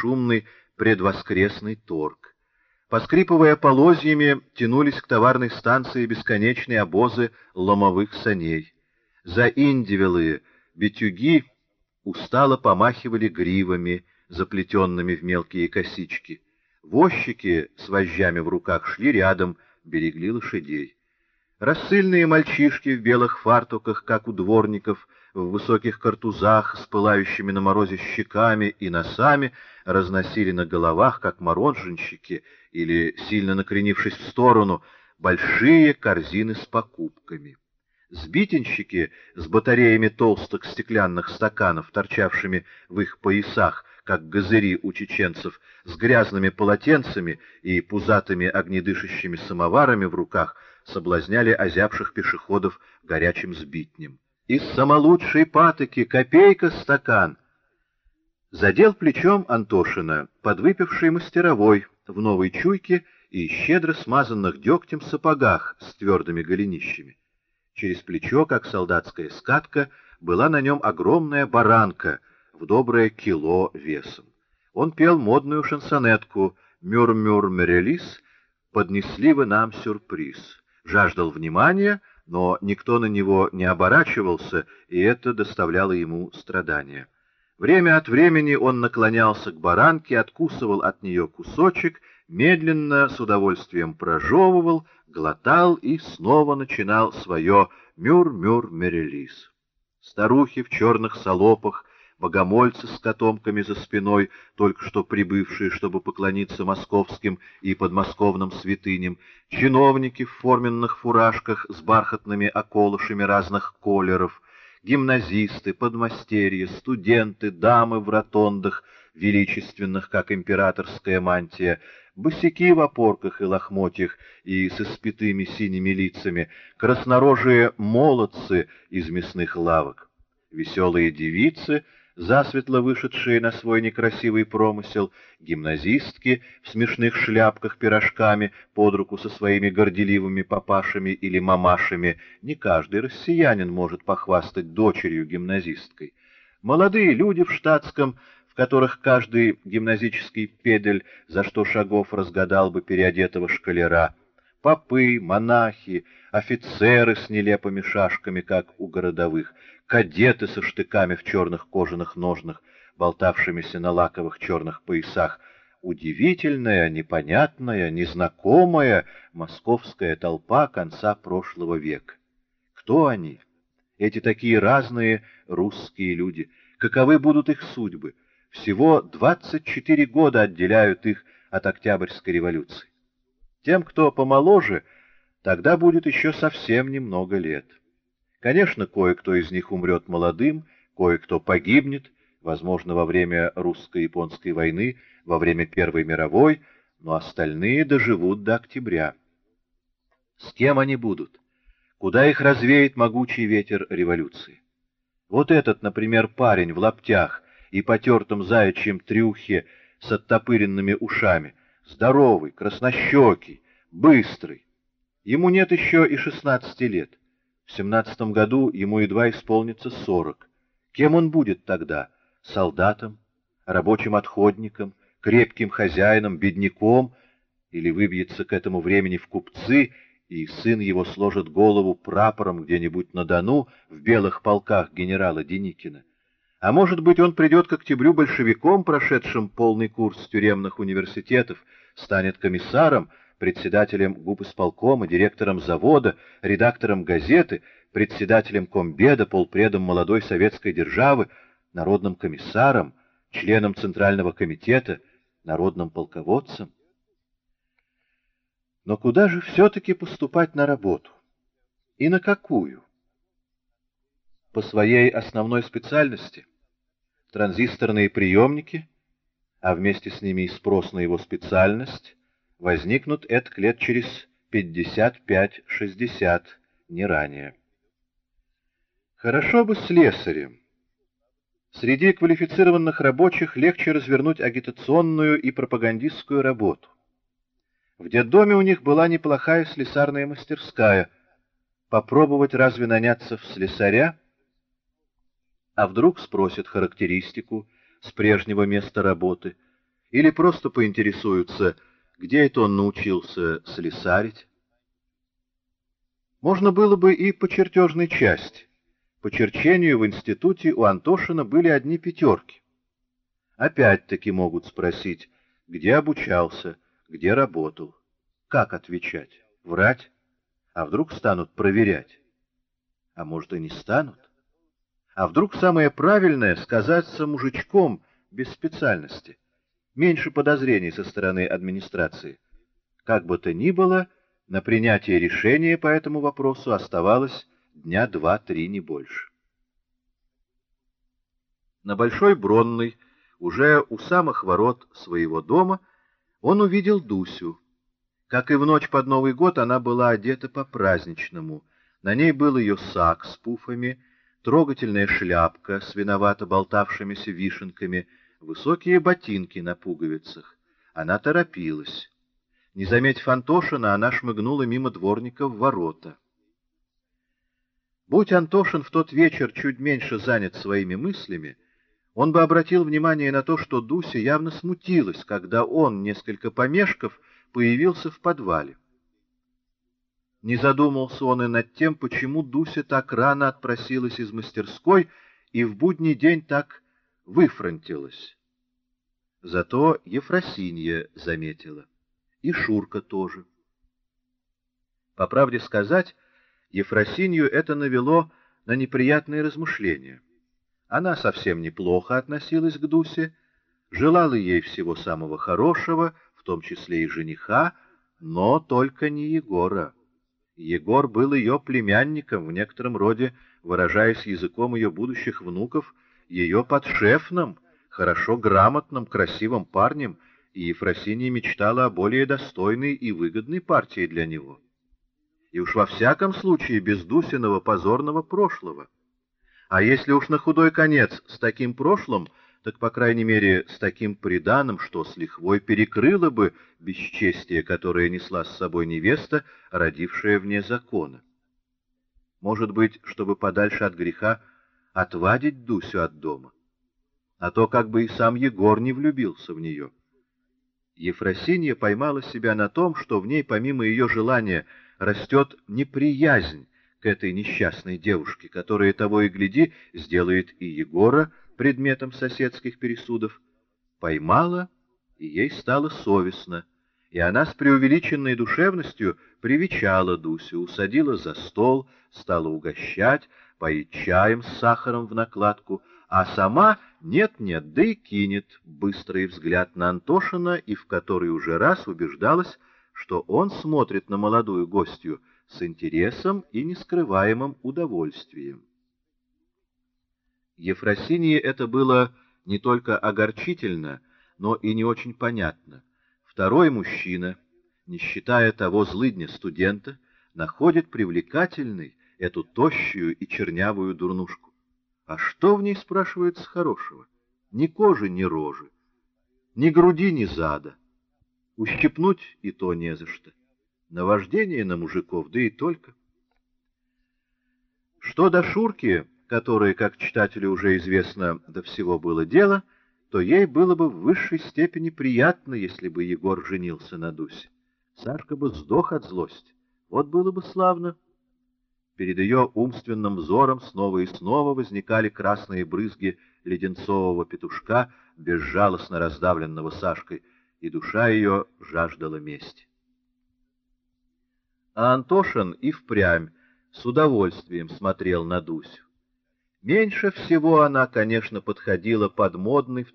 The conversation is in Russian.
шумный предвоскресный торг. Поскрипывая полозьями, тянулись к товарной станции бесконечные обозы ломовых саней. За индивелые битюги устало помахивали гривами, заплетенными в мелкие косички. Возчики с вожжами в руках шли рядом, берегли лошадей. Рассыльные мальчишки в белых фартуках, как у дворников, в высоких картузах с пылающими на морозе щеками и носами, разносили на головах, как мороженщики, или, сильно накренившись в сторону, большие корзины с покупками. Сбитенщики с батареями толстых стеклянных стаканов, торчавшими в их поясах, как газыри у чеченцев, с грязными полотенцами и пузатыми огнедышащими самоварами в руках, соблазняли озябших пешеходов горячим сбитнем. Из самолучшей патоки копейка стакан. Задел плечом Антошина, подвыпивший мастеровой, в новой чуйке и щедро смазанных дегтем сапогах с твердыми голенищами. Через плечо, как солдатская скатка, была на нем огромная баранка — в доброе кило весом. Он пел модную шансонетку «Мюр-мюр-мерелис», «Поднесли вы нам сюрприз». Жаждал внимания, но никто на него не оборачивался, и это доставляло ему страдания. Время от времени он наклонялся к баранке, откусывал от нее кусочек, медленно, с удовольствием прожевывал, глотал и снова начинал свое «Мюр-мюр-мерелис». Старухи в черных салопах богомольцы с котомками за спиной, только что прибывшие, чтобы поклониться московским и подмосковным святыням, чиновники в форменных фуражках с бархатными околышами разных колеров, гимназисты, подмастерья, студенты, дамы в ротондах, величественных, как императорская мантия, босяки в опорках и лохмотьях и с испитыми синими лицами, краснорожие молодцы из мясных лавок, веселые девицы — засветло вышедшие на свой некрасивый промысел, гимназистки в смешных шляпках-пирожками под руку со своими горделивыми папашами или мамашами, не каждый россиянин может похвастать дочерью гимназисткой. Молодые люди в штатском, в которых каждый гимназический педель за что шагов разгадал бы переодетого шкалера, попы, монахи, офицеры с нелепыми шашками, как у городовых, кадеты со штыками в черных кожаных ножнах, болтавшимися на лаковых черных поясах, удивительная, непонятная, незнакомая московская толпа конца прошлого века. Кто они? Эти такие разные русские люди. Каковы будут их судьбы? Всего 24 года отделяют их от Октябрьской революции. Тем, кто помоложе, тогда будет еще совсем немного лет. Конечно, кое-кто из них умрет молодым, кое-кто погибнет, возможно, во время русско-японской войны, во время Первой мировой, но остальные доживут до октября. С кем они будут? Куда их развеет могучий ветер революции? Вот этот, например, парень в лаптях и потертом заячьем трюхе с оттопыренными ушами, здоровый, краснощекий, быстрый. Ему нет еще и шестнадцати лет. В семнадцатом году ему едва исполнится сорок. Кем он будет тогда? Солдатом? Рабочим отходником? Крепким хозяином? Бедняком? Или выбьется к этому времени в купцы, и сын его сложит голову прапором где-нибудь на Дону в белых полках генерала Деникина? А может быть, он придет к октябрю большевиком, прошедшим полный курс тюремных университетов, станет комиссаром, председателем губисполкома, директором завода, редактором газеты, председателем комбеда, полпредом молодой советской державы, народным комиссаром, членом Центрального комитета, народным полководцем. Но куда же все-таки поступать на работу? И на какую? По своей основной специальности? Транзисторные приемники, а вместе с ними и спрос на его специальность, возникнут этк лет через 55-60, не ранее. Хорошо бы слесарем. Среди квалифицированных рабочих легче развернуть агитационную и пропагандистскую работу. В детдоме у них была неплохая слесарная мастерская. Попробовать разве наняться в слесаря? А вдруг спросят характеристику с прежнего места работы — Или просто поинтересуются, где это он научился слесарить. Можно было бы и по чертежной части. По черчению в институте у Антошина были одни пятерки. Опять-таки могут спросить, где обучался, где работал. Как отвечать? Врать? А вдруг станут проверять? А может и не станут? А вдруг самое правильное — сказаться мужичком без специальности? Меньше подозрений со стороны администрации. Как бы то ни было, на принятие решения по этому вопросу оставалось дня два-три, не больше. На Большой Бронной, уже у самых ворот своего дома, он увидел Дусю. Как и в ночь под Новый год, она была одета по-праздничному. На ней был ее сак с пуфами, трогательная шляпка с виновато болтавшимися вишенками, высокие ботинки на пуговицах. Она торопилась. Не заметив Антошина, она шмыгнула мимо дворника в ворота. Будь Антошин в тот вечер чуть меньше занят своими мыслями, он бы обратил внимание на то, что Дуся явно смутилась, когда он, несколько помешков, появился в подвале. Не задумался он и над тем, почему Дуся так рано отпросилась из мастерской и в будний день так выфронтилась. Зато Ефросинья заметила, и Шурка тоже. По правде сказать, Ефросинью это навело на неприятные размышления. Она совсем неплохо относилась к Дусе, желала ей всего самого хорошего, в том числе и жениха, но только не Егора. Егор был ее племянником, в некотором роде, выражаясь языком ее будущих внуков, ее подшефным, хорошо грамотным, красивым парнем, и Ефросинья мечтала о более достойной и выгодной партии для него и уж во всяком случае без Дусиного позорного прошлого. А если уж на худой конец с таким прошлым, так, по крайней мере, с таким приданым, что с лихвой перекрыло бы бесчестие, которое несла с собой невеста, родившая вне закона. Может быть, чтобы подальше от греха отвадить Дусю от дома. А то как бы и сам Егор не влюбился в нее. Ефросинья поймала себя на том, что в ней, помимо ее желания растет неприязнь к этой несчастной девушке, которая того и гляди сделает и Егора предметом соседских пересудов. Поймала, и ей стало совестно, и она с преувеличенной душевностью привечала Дусю, усадила за стол, стала угощать, поить чаем с сахаром в накладку, а сама нет-нет, да и кинет быстрый взгляд на Антошина, и в который уже раз убеждалась, что он смотрит на молодую гостью с интересом и нескрываемым удовольствием. Ефросинии это было не только огорчительно, но и не очень понятно. Второй мужчина, не считая того злыдня студента, находит привлекательной эту тощую и чернявую дурнушку. А что в ней, спрашивается, хорошего? Ни кожи, ни рожи, ни груди, ни зада. Ущипнуть и то не за что. Наваждение на мужиков, да и только. Что до Шурки, которой, как читателю уже известно, до всего было дело, то ей было бы в высшей степени приятно, если бы Егор женился на Дусе. Сашка бы сдох от злости. Вот было бы славно. Перед ее умственным взором снова и снова возникали красные брызги леденцового петушка, безжалостно раздавленного Сашкой, и душа ее жаждала мести. А Антошин и впрямь с удовольствием смотрел на Дусю. Меньше всего она, конечно, подходила под модный